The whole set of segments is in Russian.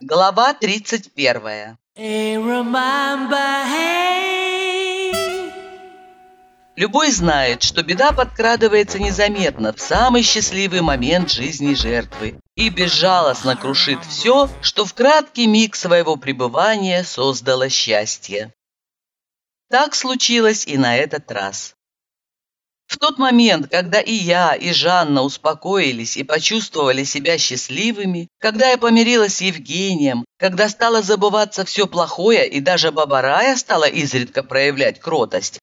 Глава 31. hey, remember, hey. Любой знает, что беда подкрадывается незаметно в самый счастливый момент жизни жертвы и безжалостно крушит все, что в краткий миг своего пребывания создало счастье. Так случилось и на этот раз. В тот момент, когда и я, и Жанна успокоились и почувствовали себя счастливыми, когда я помирилась с Евгением, когда стало забываться все плохое и даже Бабарая стала изредка проявлять кротость,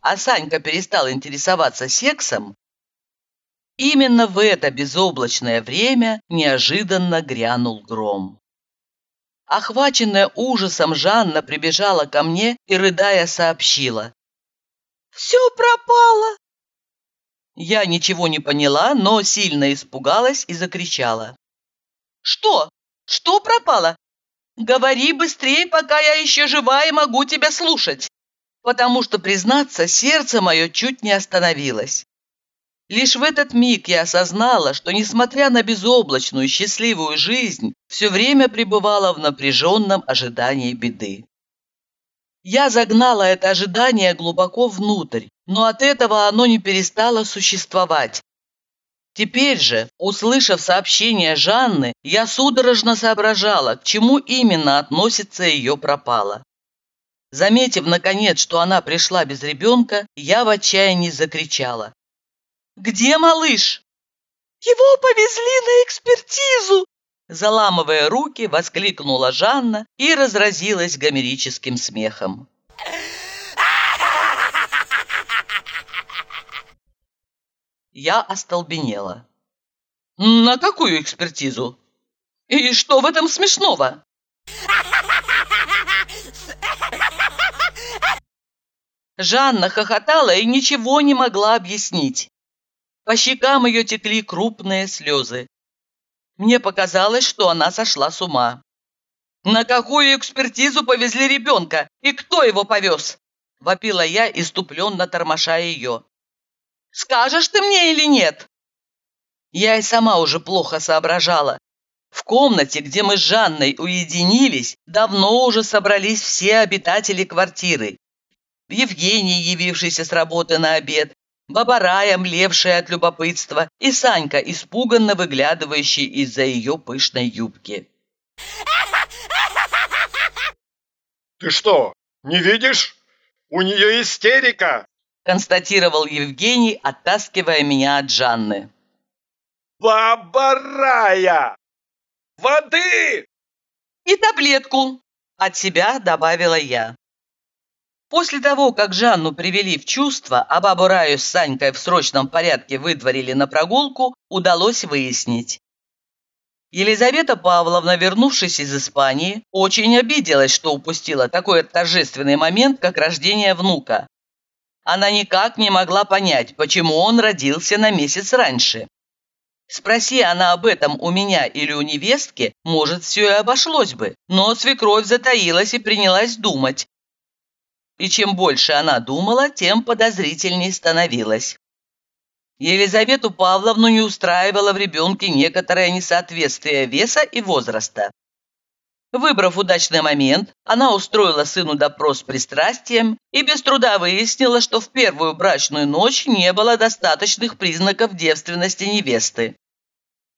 а Санька перестал интересоваться сексом, именно в это безоблачное время неожиданно грянул гром. Охваченная ужасом, Жанна прибежала ко мне и, рыдая, сообщила. «Все пропало!» Я ничего не поняла, но сильно испугалась и закричала. «Что? Что пропало? Говори быстрее, пока я еще жива и могу тебя слушать!» Потому что, признаться, сердце мое чуть не остановилось. Лишь в этот миг я осознала, что, несмотря на безоблачную счастливую жизнь, все время пребывала в напряженном ожидании беды. Я загнала это ожидание глубоко внутрь, но от этого оно не перестало существовать. Теперь же, услышав сообщение Жанны, я судорожно соображала, к чему именно относится ее пропало. Заметив, наконец, что она пришла без ребенка, я в отчаянии закричала. «Где малыш?» «Его повезли на экспертизу!» Заламывая руки, воскликнула Жанна и разразилась гомерическим смехом. Я остолбенела. «На какую экспертизу? И что в этом смешного?» Жанна хохотала и ничего не могла объяснить. По щекам ее текли крупные слезы. Мне показалось, что она сошла с ума. «На какую экспертизу повезли ребенка? И кто его повез?» Вопила я, иступленно тормоша ее. «Скажешь ты мне или нет?» Я и сама уже плохо соображала. В комнате, где мы с Жанной уединились, давно уже собрались все обитатели квартиры. Евгений, явившийся с работы на обед, Бабарая, млевшая от любопытства, и Санька, испуганно выглядывающий из-за ее пышной юбки. Ты что, не видишь? У нее истерика. констатировал Евгений, оттаскивая меня от Жанны. Бабарая! Воды! «И таблетку!» – от себя добавила я. После того, как Жанну привели в чувство, а бабу Раю с Санькой в срочном порядке выдворили на прогулку, удалось выяснить. Елизавета Павловна, вернувшись из Испании, очень обиделась, что упустила такой торжественный момент, как рождение внука. Она никак не могла понять, почему он родился на месяц раньше. Спроси она об этом у меня или у невестки, может, все и обошлось бы, но свекровь затаилась и принялась думать, и чем больше она думала, тем подозрительней становилась. Елизавету Павловну не устраивало в ребенке некоторое несоответствие веса и возраста. Выбрав удачный момент, она устроила сыну допрос с пристрастием и без труда выяснила, что в первую брачную ночь не было достаточных признаков девственности невесты.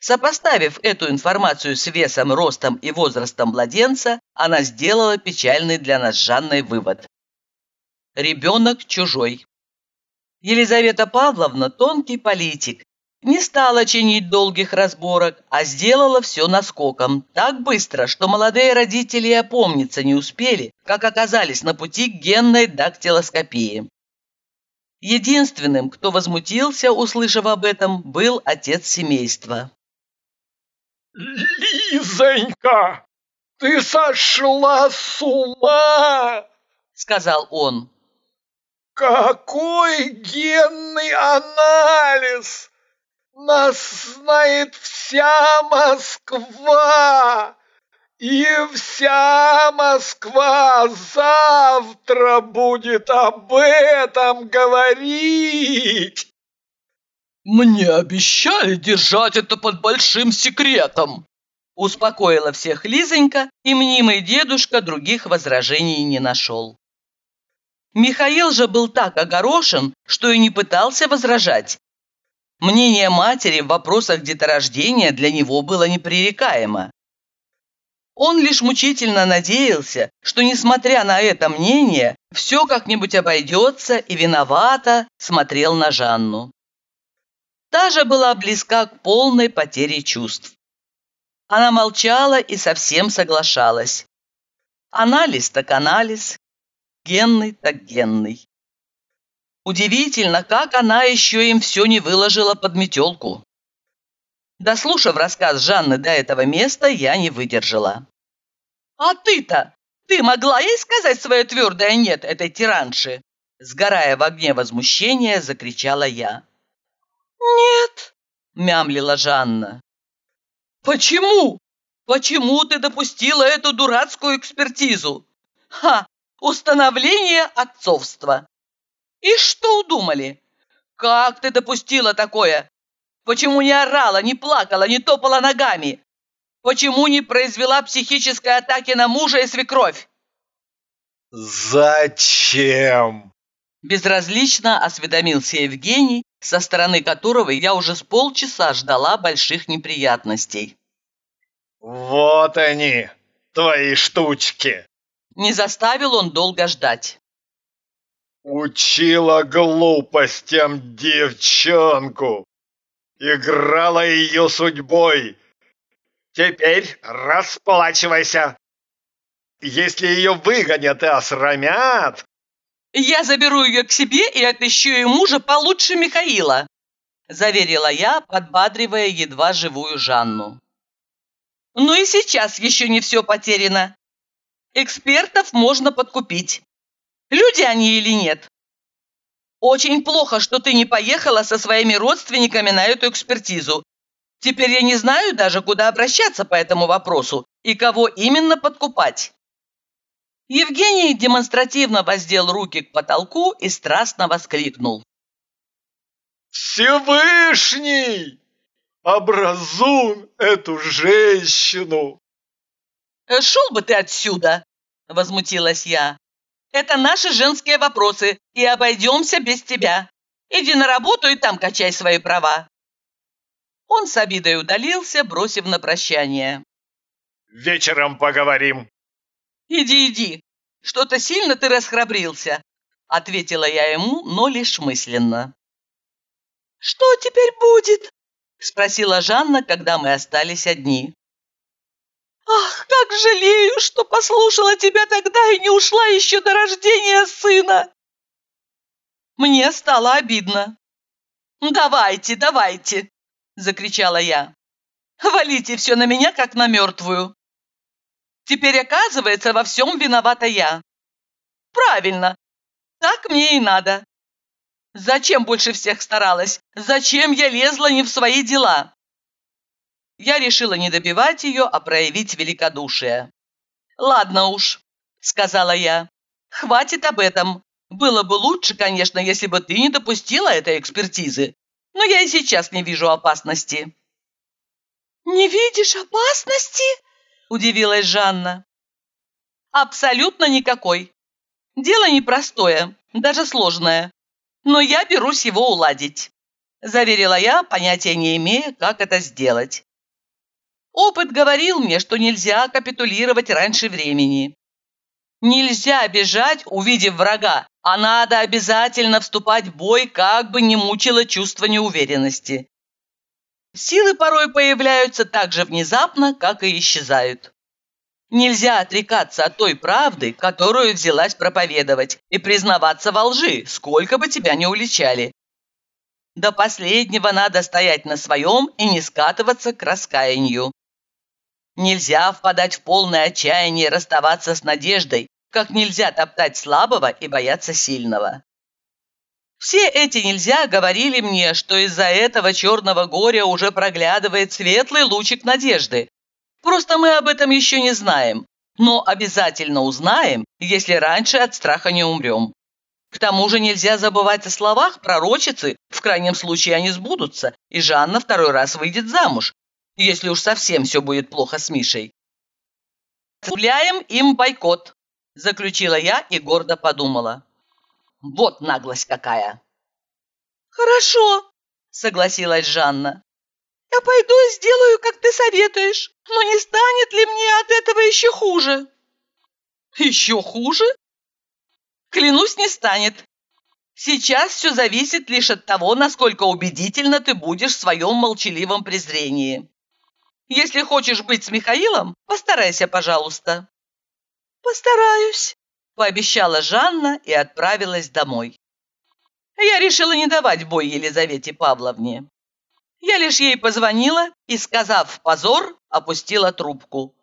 Сопоставив эту информацию с весом, ростом и возрастом младенца, она сделала печальный для нас Жанной вывод. Ребенок чужой. Елизавета Павловна, тонкий политик, не стала чинить долгих разборок, а сделала все наскоком, так быстро, что молодые родители опомниться не успели, как оказались на пути к генной дактилоскопии. Единственным, кто возмутился, услышав об этом, был отец семейства. Лизонька, ты сошла с ума! Сказал он. Какой генный анализ! Нас знает вся Москва! И вся Москва завтра будет об этом говорить! «Мне обещали держать это под большим секретом!» Успокоила всех Лизонька, и мнимый дедушка других возражений не нашел. Михаил же был так огорошен, что и не пытался возражать. Мнение матери в вопросах деторождения для него было непререкаемо. Он лишь мучительно надеялся, что, несмотря на это мнение, все как-нибудь обойдется и виновато смотрел на Жанну. Та же была близка к полной потере чувств. Она молчала и совсем соглашалась. Анализ так анализ, генный так генный. Удивительно, как она еще им все не выложила под метелку. Дослушав рассказ Жанны до этого места, я не выдержала. «А ты-то? Ты могла ей сказать свое твердое «нет» этой тиранши?» Сгорая в огне возмущения, закричала я. «Нет», – мямлила Жанна. «Почему? Почему ты допустила эту дурацкую экспертизу? Ха! Установление отцовства! И что удумали? Как ты допустила такое? Почему не орала, не плакала, не топала ногами? Почему не произвела психической атаки на мужа и свекровь?» «Зачем?» Безразлично осведомился Евгений, со стороны которого я уже с полчаса ждала больших неприятностей. «Вот они, твои штучки!» Не заставил он долго ждать. «Учила глупостям девчонку, играла ее судьбой. Теперь расплачивайся. Если ее выгонят и осрамят, «Я заберу ее к себе и отыщу ей мужа получше Михаила», заверила я, подбадривая едва живую Жанну. «Ну и сейчас еще не все потеряно. Экспертов можно подкупить. Люди они или нет? Очень плохо, что ты не поехала со своими родственниками на эту экспертизу. Теперь я не знаю даже, куда обращаться по этому вопросу и кого именно подкупать. Евгений демонстративно воздел руки к потолку и страстно воскликнул. «Всевышний! Образун эту женщину!» «Э, «Шел бы ты отсюда!» – возмутилась я. «Это наши женские вопросы, и обойдемся без тебя. Иди на работу и там качай свои права». Он с обидой удалился, бросив на прощание. «Вечером поговорим», «Иди, иди! Что-то сильно ты расхрабрился!» Ответила я ему, но лишь мысленно. «Что теперь будет?» Спросила Жанна, когда мы остались одни. «Ах, как жалею, что послушала тебя тогда и не ушла еще до рождения сына!» Мне стало обидно. «Давайте, давайте!» – закричала я. «Валите все на меня, как на мертвую. Теперь, оказывается, во всем виновата я. Правильно. Так мне и надо. Зачем больше всех старалась? Зачем я лезла не в свои дела? Я решила не добивать ее, а проявить великодушие. «Ладно уж», — сказала я. «Хватит об этом. Было бы лучше, конечно, если бы ты не допустила этой экспертизы. Но я и сейчас не вижу опасности». «Не видишь опасности?» удивилась Жанна. Абсолютно никакой. Дело непростое, даже сложное. Но я берусь его уладить. Заверила я, понятия не имея, как это сделать. Опыт говорил мне, что нельзя капитулировать раньше времени. Нельзя бежать, увидев врага, а надо обязательно вступать в бой, как бы не мучило чувство неуверенности. Силы порой появляются так же внезапно, как и исчезают. Нельзя отрекаться от той правды, которую взялась проповедовать, и признаваться во лжи, сколько бы тебя ни уличали. До последнего надо стоять на своем и не скатываться к раскаянию. Нельзя впадать в полное отчаяние и расставаться с надеждой, как нельзя топтать слабого и бояться сильного. Все эти нельзя говорили мне, что из-за этого черного горя уже проглядывает светлый лучик надежды. Просто мы об этом еще не знаем, но обязательно узнаем, если раньше от страха не умрем. К тому же нельзя забывать о словах пророчицы, в крайнем случае они сбудутся, и Жанна второй раз выйдет замуж, если уж совсем все будет плохо с Мишей. «Гуляем им бойкот», – заключила я и гордо подумала. Вот наглость какая. «Хорошо», – согласилась Жанна. «Я пойду и сделаю, как ты советуешь, но не станет ли мне от этого еще хуже?» «Еще хуже?» «Клянусь, не станет. Сейчас все зависит лишь от того, насколько убедительно ты будешь в своем молчаливом презрении. Если хочешь быть с Михаилом, постарайся, пожалуйста». «Постараюсь», – пообещала Жанна и отправилась домой. Я решила не давать бой Елизавете Павловне. Я лишь ей позвонила и, сказав «позор», опустила трубку.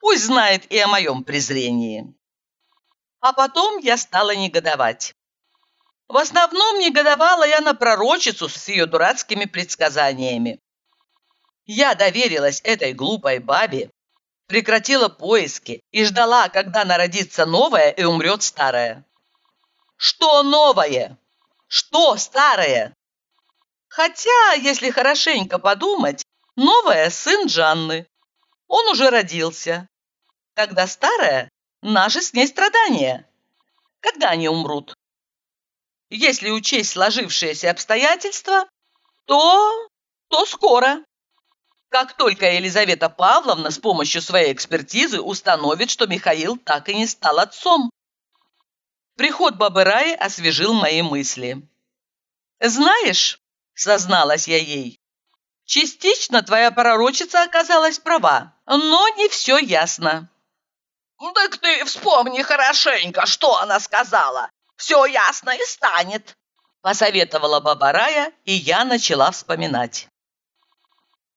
Пусть знает и о моем презрении. А потом я стала негодовать. В основном негодовала я на пророчицу с ее дурацкими предсказаниями. Я доверилась этой глупой бабе, прекратила поиски и ждала, когда народится новое и умрет старое. Что новое? Что старое? Хотя, если хорошенько подумать, новое – сын Жанны. Он уже родился. Тогда старое – наши с ней страдания. Когда они умрут? Если учесть сложившиеся обстоятельства, то... то скоро. Как только Елизавета Павловна с помощью своей экспертизы установит, что Михаил так и не стал отцом. Приход бабы Раи освежил мои мысли. «Знаешь», — созналась я ей, — «частично твоя пророчица оказалась права, но не все ясно». «Так ты вспомни хорошенько, что она сказала все ясно и станет», – посоветовала баба Рая, и я начала вспоминать.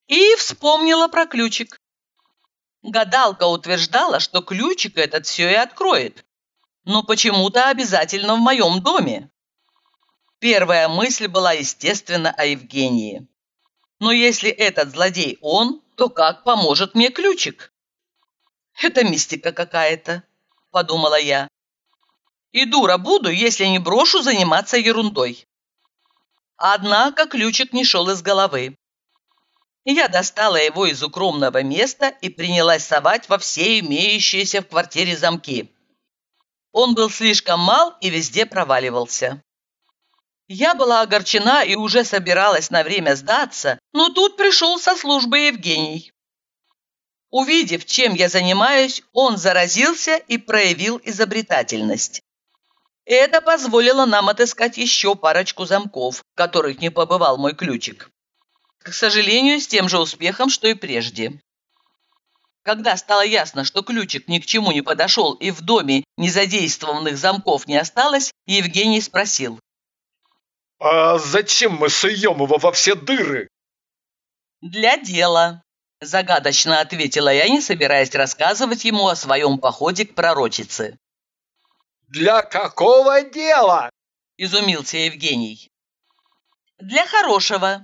И вспомнила про ключик. Гадалка утверждала, что ключик этот все и откроет, но почему-то обязательно в моем доме. Первая мысль была, естественно, о Евгении. Но если этот злодей он, то как поможет мне ключик? Это мистика какая-то, подумала я. И дура буду, если не брошу заниматься ерундой. Однако ключик не шел из головы. Я достала его из укромного места и принялась совать во все имеющиеся в квартире замки. Он был слишком мал и везде проваливался. Я была огорчена и уже собиралась на время сдаться, но тут пришел со службы Евгений. Увидев, чем я занимаюсь, он заразился и проявил изобретательность. Это позволило нам отыскать еще парочку замков, в которых не побывал мой ключик. К сожалению, с тем же успехом, что и прежде. Когда стало ясно, что ключик ни к чему не подошел и в доме незадействованных замков не осталось, Евгений спросил. «А зачем мы суем его во все дыры?» «Для дела», – загадочно ответила я, не собираясь рассказывать ему о своем походе к пророчице. «Для какого дела?» – изумился Евгений. «Для хорошего.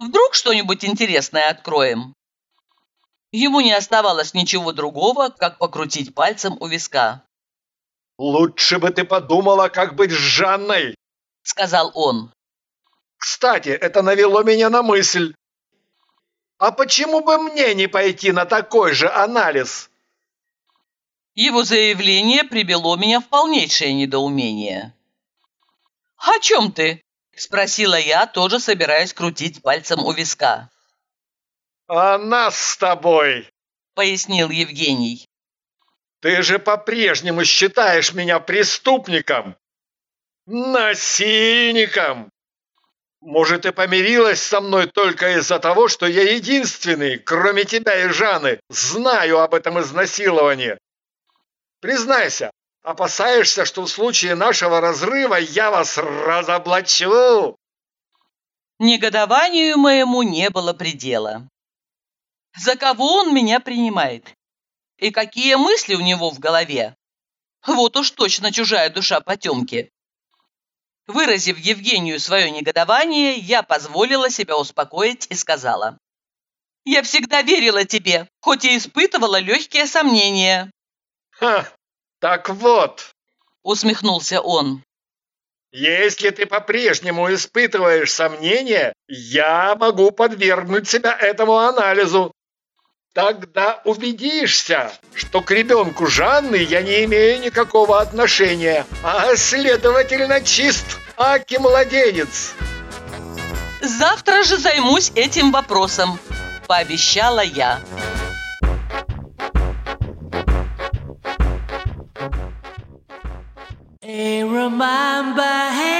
Вдруг что-нибудь интересное откроем?» Ему не оставалось ничего другого, как покрутить пальцем у виска. «Лучше бы ты подумала, как быть с Жанной!» – сказал он. «Кстати, это навело меня на мысль. А почему бы мне не пойти на такой же анализ?» Его заявление привело меня в полнейшее недоумение. «О чем ты?» – спросила я, тоже собираясь крутить пальцем у виска. «О нас с тобой!» – пояснил Евгений. «Ты же по-прежнему считаешь меня преступником, насильником. Может, ты помирилась со мной только из-за того, что я единственный, кроме тебя и Жаны, знаю об этом изнасиловании. Признайся, опасаешься, что в случае нашего разрыва я вас разоблачу?» Негодованию моему не было предела. За кого он меня принимает? И какие мысли у него в голове? Вот уж точно чужая душа потемки. Выразив Евгению свое негодование, я позволила себя успокоить и сказала. «Я всегда верила тебе, хоть и испытывала легкие сомнения». «Ха, так вот!» – усмехнулся он. Если ты по-прежнему испытываешь сомнения, я могу подвергнуть себя этому анализу. Тогда убедишься, что к ребенку Жанны я не имею никакого отношения, а следовательно чист, аки младенец. Завтра же займусь этим вопросом, пообещала я. Hey, remember, hey.